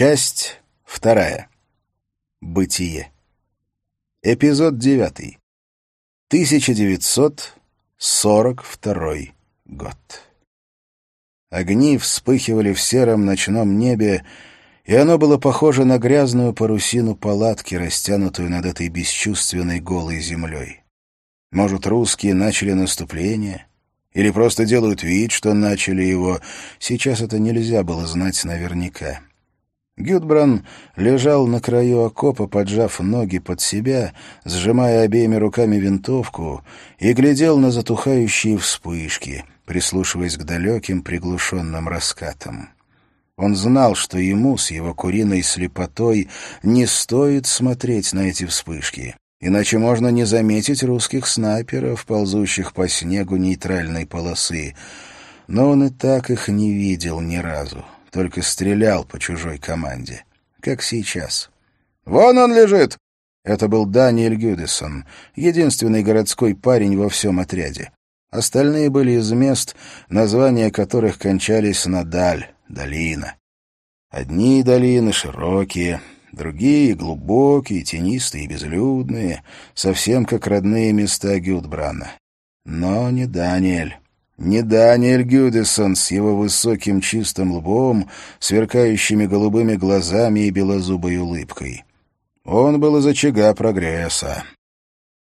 Часть вторая. Бытие. Эпизод девятый. 1942 год. Огни вспыхивали в сером ночном небе, и оно было похоже на грязную парусину палатки, растянутую над этой бесчувственной голой землей. Может, русские начали наступление? Или просто делают вид, что начали его? Сейчас это нельзя было знать наверняка. Гюдбран лежал на краю окопа, поджав ноги под себя, сжимая обеими руками винтовку, и глядел на затухающие вспышки, прислушиваясь к далеким приглушенным раскатам. Он знал, что ему с его куриной слепотой не стоит смотреть на эти вспышки, иначе можно не заметить русских снайперов, ползущих по снегу нейтральной полосы. Но он и так их не видел ни разу только стрелял по чужой команде. Как сейчас. «Вон он лежит!» Это был Даниэль Гюдесон, единственный городской парень во всем отряде. Остальные были из мест, названия которых кончались на «даль», «долина». Одни долины широкие, другие глубокие, тенистые и безлюдные, совсем как родные места Гюдбрана. Но не Даниэль. Не Даниэль Гюдесон с его высоким чистым лбом, сверкающими голубыми глазами и белозубой улыбкой. Он был из очага прогресса.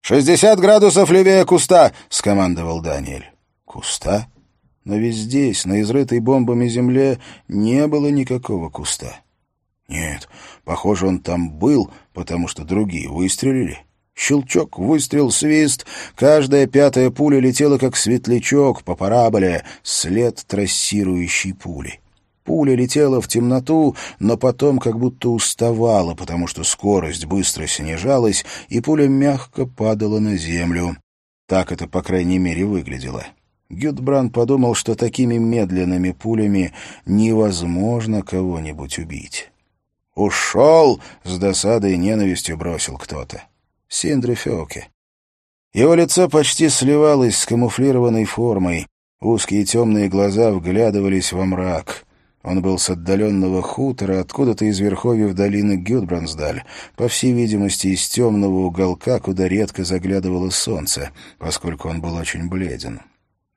«Шестьдесят градусов левее куста!» — скомандовал Даниэль. «Куста?» Но ведь здесь, на изрытой бомбами земле, не было никакого куста. Нет, похоже, он там был, потому что другие выстрелили. Щелчок, выстрел, свист. Каждая пятая пуля летела, как светлячок, по параболе, след трассирующей пули. Пуля летела в темноту, но потом как будто уставала, потому что скорость быстро снижалась, и пуля мягко падала на землю. Так это, по крайней мере, выглядело. Гюдбран подумал, что такими медленными пулями невозможно кого-нибудь убить. «Ушел!» — с досадой и ненавистью бросил кто-то. Синдри Феоке. Его лицо почти сливалось с камуфлированной формой. Узкие темные глаза вглядывались во мрак. Он был с отдаленного хутора, откуда-то из верховьев долины Гюдбрансдаль, по всей видимости, из темного уголка, куда редко заглядывало солнце, поскольку он был очень бледен.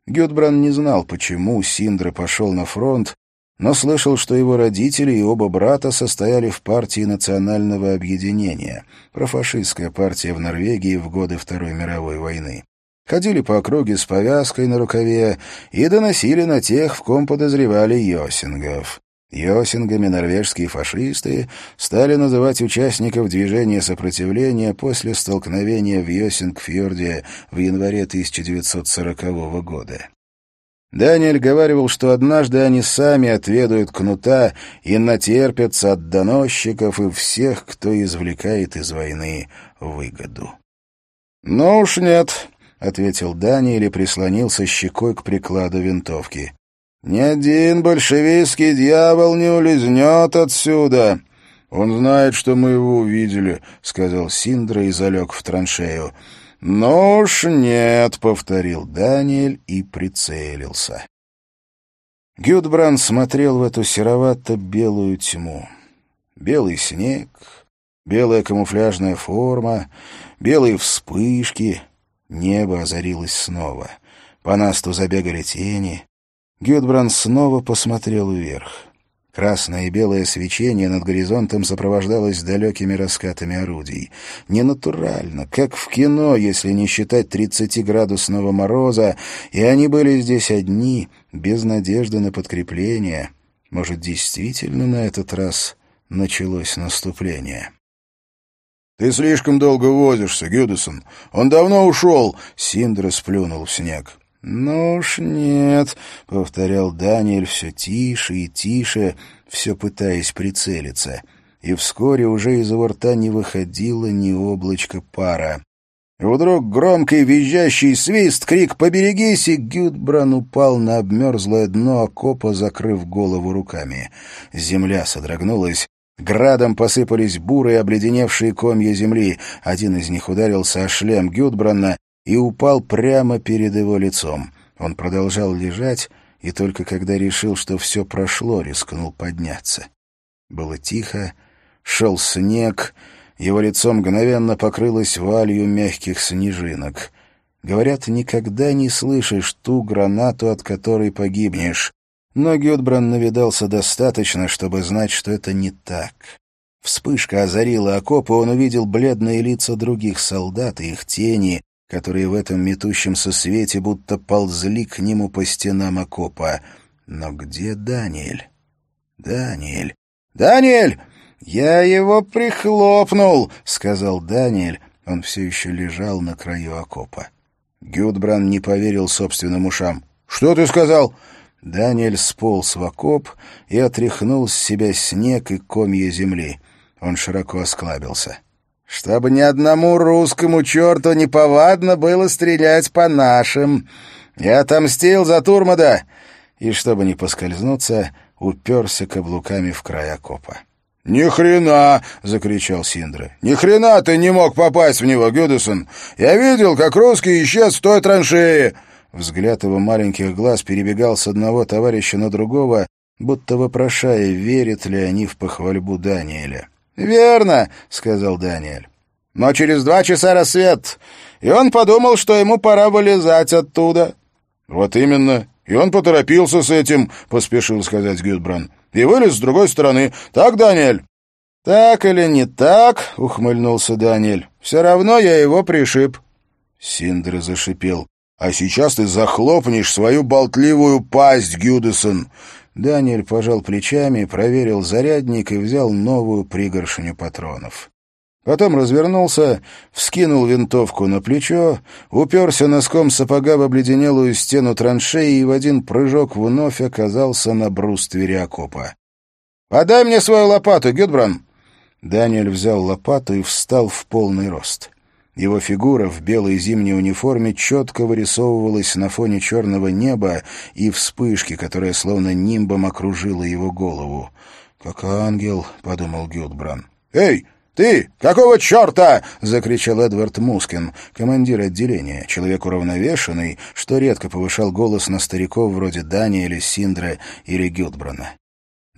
Гюдбран не знал, почему Синдра пошел на фронт, но слышал, что его родители и оба брата состояли в партии национального объединения, профашистская партия в Норвегии в годы Второй мировой войны. Ходили по округе с повязкой на рукаве и доносили на тех, в ком подозревали йосингов. Йосингами норвежские фашисты стали называть участников движения сопротивления после столкновения в Йосингфьорде в январе 1940 года. Даниэль говаривал, что однажды они сами отведают кнута и натерпятся от доносчиков и всех, кто извлекает из войны выгоду. «Ну уж нет», — ответил Даниэль и прислонился щекой к прикладу винтовки. «Ни один большевистский дьявол не улизнет отсюда». «Он знает, что мы его увидели», — сказал Синдра и залег в траншею. «Ну уж нет», — повторил Даниэль и прицелился. Гюдбранд смотрел в эту серовато-белую тьму. Белый снег, белая камуфляжная форма, белые вспышки. Небо озарилось снова. По насту забегали тени. Гюдбранд снова посмотрел вверх. Красное и белое свечение над горизонтом сопровождалось далекими раскатами орудий. Ненатурально, как в кино, если не считать тридцатиградусного мороза, и они были здесь одни, без надежды на подкрепление. Может, действительно на этот раз началось наступление? «Ты слишком долго возишься, Гюдесон. Он давно ушел!» Синдра сплюнул в снег. «Ну уж нет», — повторял Даниэль все тише и тише, все пытаясь прицелиться. И вскоре уже из его рта не выходило ни облачка пара. Вдруг громкий визжащий свист, крик «Поберегись!» и Гюдбран упал на обмерзлое дно окопа, закрыв голову руками. Земля содрогнулась, Градом посыпались бурые обледеневшие комья земли. Один из них ударился о шлем Гюдбранна, и упал прямо перед его лицом. Он продолжал лежать, и только когда решил, что все прошло, рискнул подняться. Было тихо, шел снег, его лицо мгновенно покрылось валью мягких снежинок. Говорят, никогда не слышишь ту гранату, от которой погибнешь. Но Гюдбран навидался достаточно, чтобы знать, что это не так. Вспышка озарила окоп, и он увидел бледные лица других солдат и их тени, которые в этом метущемся свете будто ползли к нему по стенам окопа. Но где Даниэль? Даниэль! Даниэль! Я его прихлопнул, сказал Даниэль. Он все еще лежал на краю окопа. Гюдбран не поверил собственным ушам. «Что ты сказал?» Даниэль сполз в окоп и отряхнул с себя снег и комья земли. Он широко осклабился. «Чтобы ни одному русскому черту неповадно было стрелять по нашим. Я отомстил за Турмада!» И, чтобы не поскользнуться, уперся каблуками в край окопа. «Ни хрена!» — закричал Синдра. «Ни хрена ты не мог попасть в него, Гюдесон! Я видел, как русский исчез в той траншее!» Взгляд его маленьких глаз перебегал с одного товарища на другого, будто вопрошая, верят ли они в похвальбу Даниэля. «Верно», — сказал Даниэль. «Но через два часа рассвет, и он подумал, что ему пора вылезать оттуда». «Вот именно. И он поторопился с этим», — поспешил сказать Гюдбран. «И вылез с другой стороны. Так, Даниэль?» «Так или не так», — ухмыльнулся Даниэль. «Все равно я его пришиб». Синдер зашипел. «А сейчас ты захлопнешь свою болтливую пасть, Гюдесон. Даниэль пожал плечами, проверил зарядник и взял новую пригоршню патронов. Потом развернулся, вскинул винтовку на плечо, уперся носком сапога в обледенелую стену траншеи и в один прыжок вновь оказался на бруствере окопа. «Подай мне свою лопату, Гюдбран!» Даниэль взял лопату и встал в полный рост. Его фигура в белой зимней униформе четко вырисовывалась на фоне черного неба и вспышки, которая словно нимбом окружила его голову. «Как ангел», — подумал Гюдбран. «Эй, ты! Какого черта?» — закричал Эдвард Мускин, командир отделения, человек уравновешенный, что редко повышал голос на стариков вроде Даниэля, Синдра или Гюдбрана.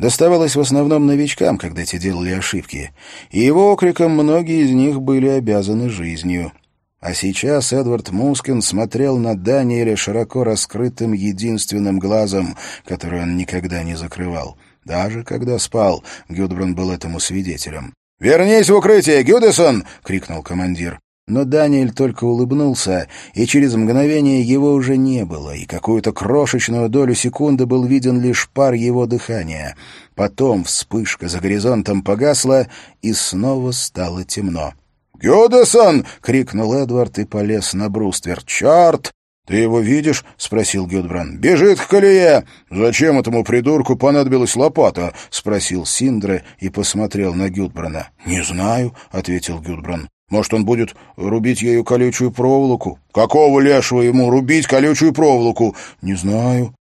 Доставалось в основном новичкам, когда те делали ошибки, и его окриком многие из них были обязаны жизнью. А сейчас Эдвард Мускин смотрел на Даниэля широко раскрытым единственным глазом, который он никогда не закрывал. Даже когда спал, Гюдбран был этому свидетелем. «Вернись в укрытие, Гюдесон!» — крикнул командир. Но Даниэль только улыбнулся, и через мгновение его уже не было, и какую-то крошечную долю секунды был виден лишь пар его дыхания. Потом вспышка за горизонтом погасла, и снова стало темно. «Гюдесон!» — крикнул Эдвард и полез на бруствер. «Черт! «Ты его видишь?» — спросил Гюдбран. «Бежит к колее!» «Зачем этому придурку понадобилась лопата?» — спросил Синдре и посмотрел на Гюдбрана. «Не знаю», — ответил Гюдбран. Может, он будет рубить ею колючую проволоку? Какого лешего ему рубить колючую проволоку? Не знаю.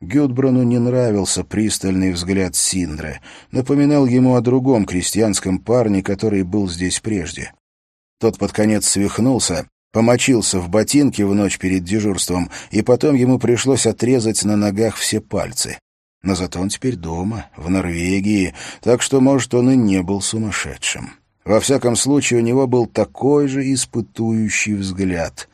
Гюдбрану не нравился пристальный взгляд Синдры. Напоминал ему о другом крестьянском парне, который был здесь прежде. Тот под конец свихнулся, помочился в ботинке в ночь перед дежурством, и потом ему пришлось отрезать на ногах все пальцы. Но зато он теперь дома, в Норвегии, так что, может, он и не был сумасшедшим. Во всяком случае, у него был такой же испытующий взгляд.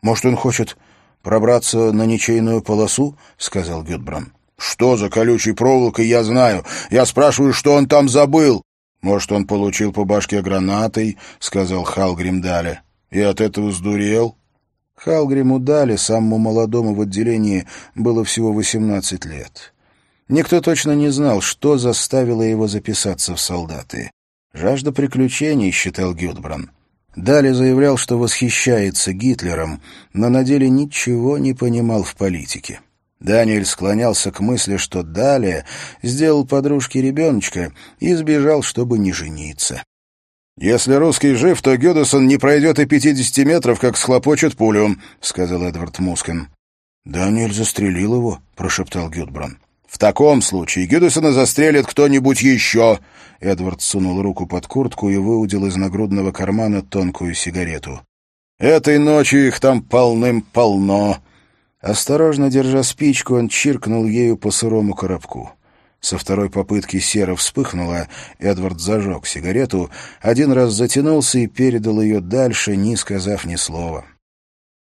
«Может, он хочет пробраться на ничейную полосу?» — сказал Гюдбран. «Что за колючей проволокой, я знаю. Я спрашиваю, что он там забыл?» «Может, он получил по башке гранатой?» — сказал Халгрим Дале. «И от этого сдурел?» Халгриму Дале, самому молодому в отделении, было всего восемнадцать лет. Никто точно не знал, что заставило его записаться в солдаты. Жажда приключений, считал Гюдбран. Дали заявлял, что восхищается Гитлером, но на деле ничего не понимал в политике. Даниэль склонялся к мысли, что Дали сделал подружке ребеночка и сбежал, чтобы не жениться. «Если русский жив, то Гюдесон не пройдет и пятидесяти метров, как схлопочет пулю», — сказал Эдвард Мускин. «Даниэль застрелил его», — прошептал Гюдбран. «В таком случае Гюдесона застрелит кто-нибудь еще!» Эдвард сунул руку под куртку и выудил из нагрудного кармана тонкую сигарету. «Этой ночью их там полным-полно!» Осторожно держа спичку, он чиркнул ею по сырому коробку. Со второй попытки сера вспыхнула, Эдвард зажег сигарету, один раз затянулся и передал ее дальше, не сказав ни слова.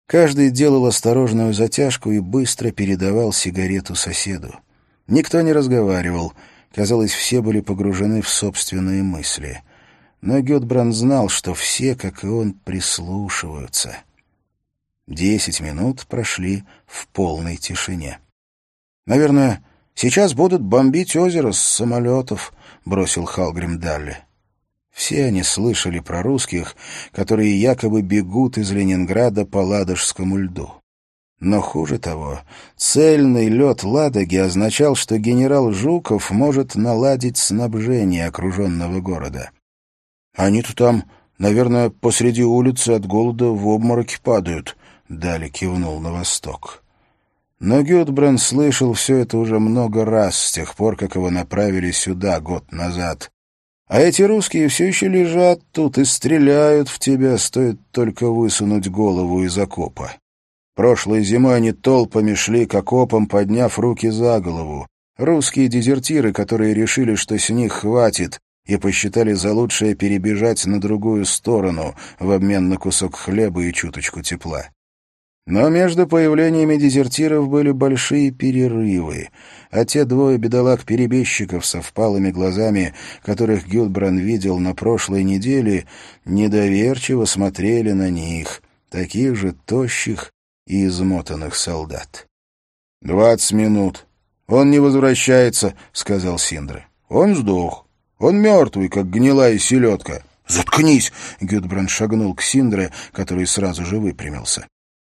Каждый делал осторожную затяжку и быстро передавал сигарету соседу. Никто не разговаривал, казалось, все были погружены в собственные мысли. Но Гетбранд знал, что все, как и он, прислушиваются. Десять минут прошли в полной тишине. Наверное, Сейчас будут бомбить озеро с самолетов», — бросил Халгрим Далли. Все они слышали про русских, которые якобы бегут из Ленинграда по Ладожскому льду. Но хуже того, цельный лед Ладоги означал, что генерал Жуков может наладить снабжение окруженного города. «Они-то там, наверное, посреди улицы от голода в обмороке падают», — Дали кивнул на восток. Но Гюдбранд слышал все это уже много раз с тех пор, как его направили сюда год назад. А эти русские все еще лежат тут и стреляют в тебя, стоит только высунуть голову из окопа. Прошлой зимой они толпами шли к окопам, подняв руки за голову. Русские дезертиры, которые решили, что с них хватит, и посчитали за лучшее перебежать на другую сторону в обмен на кусок хлеба и чуточку тепла. Но между появлениями дезертиров были большие перерывы, а те двое бедолаг-перебежчиков со впалыми глазами, которых Гюдбран видел на прошлой неделе, недоверчиво смотрели на них, таких же тощих и измотанных солдат. «Двадцать минут. Он не возвращается», — сказал Синдра. «Он сдох. Он мертвый, как гнилая селедка». «Заткнись!» — Гюдбран шагнул к Синдре, который сразу же выпрямился.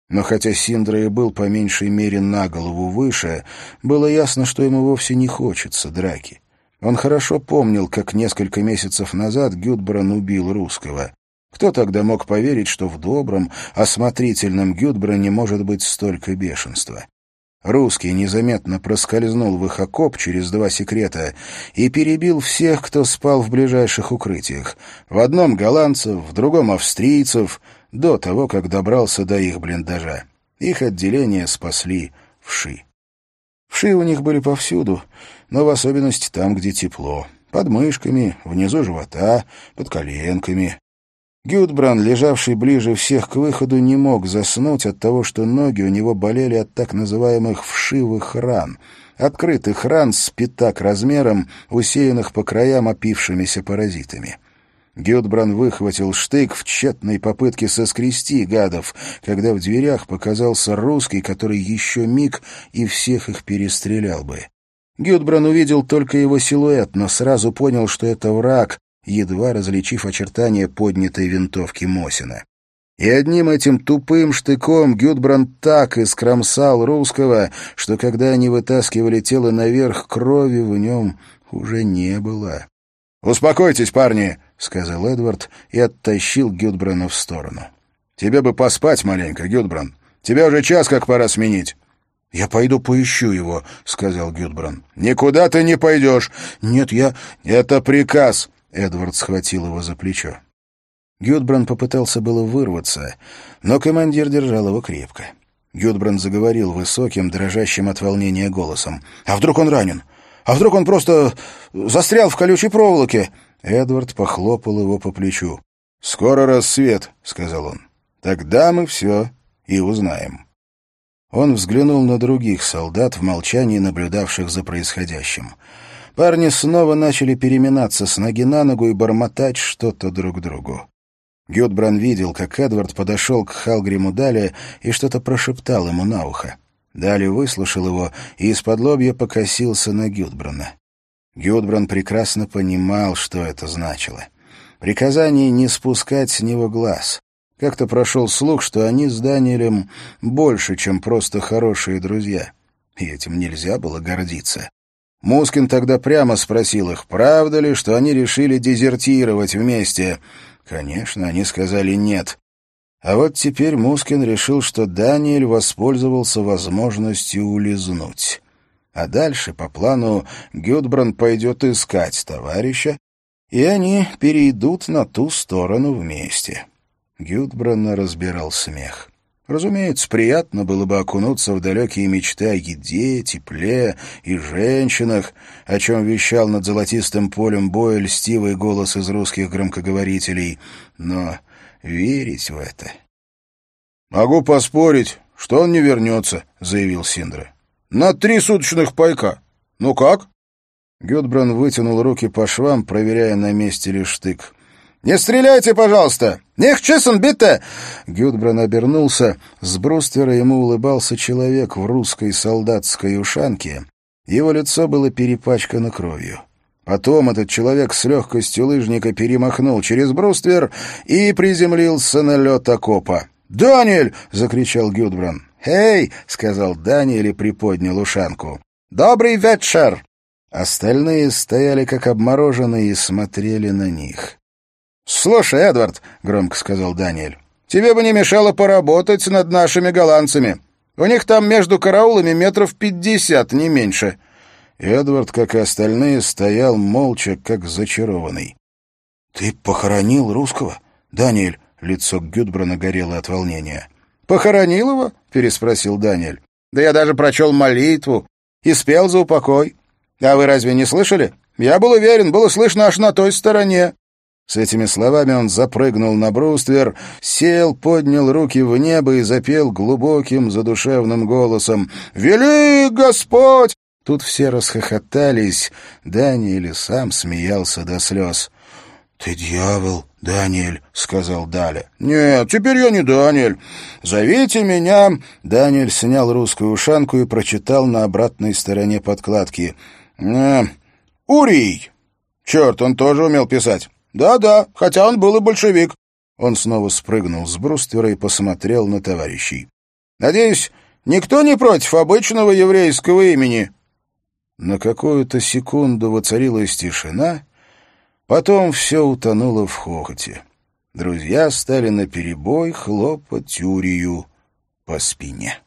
Но хотя Синдра и был по меньшей мере на голову выше, было ясно, что ему вовсе не хочется драки. Он хорошо помнил, как несколько месяцев назад Гюдбран убил русского. Кто тогда мог поверить, что в добром, осмотрительном Гюдбране может быть столько бешенства? Русский незаметно проскользнул в их окоп через два секрета и перебил всех, кто спал в ближайших укрытиях. В одном голландцев, в другом австрийцев — до того, как добрался до их блиндажа. Их отделение спасли вши. Вши у них были повсюду, но в особенности там, где тепло. Под мышками, внизу живота, под коленками. Гюдбран, лежавший ближе всех к выходу, не мог заснуть от того, что ноги у него болели от так называемых вшивых ран, открытых ран с пятак размером, усеянных по краям опившимися паразитами. Гюдбран выхватил штык в тщетной попытке соскрести гадов, когда в дверях показался русский, который еще миг и всех их перестрелял бы. Гюдбран увидел только его силуэт, но сразу понял, что это враг, едва различив очертания поднятой винтовки Мосина. И одним этим тупым штыком Гюдбран так искромсал русского, что когда они вытаскивали тело наверх, крови в нем уже не было. «Успокойтесь, парни!» — сказал Эдвард и оттащил Гюдбрана в сторону. «Тебе бы поспать маленько, Гюдбран. Тебе уже час как пора сменить». «Я пойду поищу его», — сказал Гюдбран. «Никуда ты не пойдешь». «Нет, я...» «Это приказ», — Эдвард схватил его за плечо. Гюдбран попытался было вырваться, но командир держал его крепко. Гюдбран заговорил высоким, дрожащим от волнения голосом. «А вдруг он ранен? А вдруг он просто застрял в колючей проволоке?» Эдвард похлопал его по плечу. «Скоро рассвет», — сказал он. «Тогда мы все и узнаем». Он взглянул на других солдат, в молчании наблюдавших за происходящим. Парни снова начали переминаться с ноги на ногу и бормотать что-то друг другу. Гюдбран видел, как Эдвард подошел к Халгриму Дали и что-то прошептал ему на ухо. Дали выслушал его и из-под лобья покосился на Гюдбрана. Гюдбран прекрасно понимал, что это значило. Приказание не спускать с него глаз. Как-то прошел слух, что они с Даниэлем больше, чем просто хорошие друзья. И этим нельзя было гордиться. Мускин тогда прямо спросил их, правда ли, что они решили дезертировать вместе. Конечно, они сказали «нет». А вот теперь Мускин решил, что Даниэль воспользовался возможностью улизнуть. А дальше, по плану, Гюдбран пойдет искать товарища, и они перейдут на ту сторону вместе. Гюдбрана разбирал смех. Разумеется, приятно было бы окунуться в далекие мечты о еде, тепле и женщинах, о чем вещал над золотистым полем боя льстивый голос из русских громкоговорителей. Но верить в это... «Могу поспорить, что он не вернется», — заявил Синдра. «На три суточных пайка. Ну как?» Гюдбран вытянул руки по швам, проверяя, на месте ли штык. «Не стреляйте, пожалуйста! Них чесен бите!» Гюдбран обернулся. С бруствера ему улыбался человек в русской солдатской ушанке. Его лицо было перепачкано кровью. Потом этот человек с легкостью лыжника перемахнул через бруствер и приземлился на лед окопа. «Даниэль!» — закричал Гюдбран. «Эй!» — сказал Даниэль и приподнял ушанку. «Добрый вечер!» Остальные стояли как обмороженные и смотрели на них. «Слушай, Эдвард», — громко сказал Даниэль, — «тебе бы не мешало поработать над нашими голландцами. У них там между караулами метров пятьдесят, не меньше». Эдвард, как и остальные, стоял молча, как зачарованный. «Ты похоронил русского?» «Даниэль», — лицо Гюдбрана горело от волнения. «Похоронил его?» — переспросил Даниэль. «Да я даже прочел молитву и спел за упокой. А вы разве не слышали? Я был уверен, было слышно аж на той стороне». С этими словами он запрыгнул на бруствер, сел, поднял руки в небо и запел глубоким задушевным голосом «Вели Господь!» Тут все расхохотались, Даниэль сам смеялся до слез. «Ты дьявол, Даниэль», — сказал Даля. «Нет, теперь я не Даниэль. Зовите меня...» Даниэль снял русскую ушанку и прочитал на обратной стороне подкладки. «Э, «Урий». Черт, он тоже умел писать. «Да-да, хотя он был и большевик». Он снова спрыгнул с бруствера и посмотрел на товарищей. «Надеюсь, никто не против обычного еврейского имени?» На какую-то секунду воцарилась тишина, потом все утонуло в хохоте. Друзья стали наперебой хлопать Юрию по спине.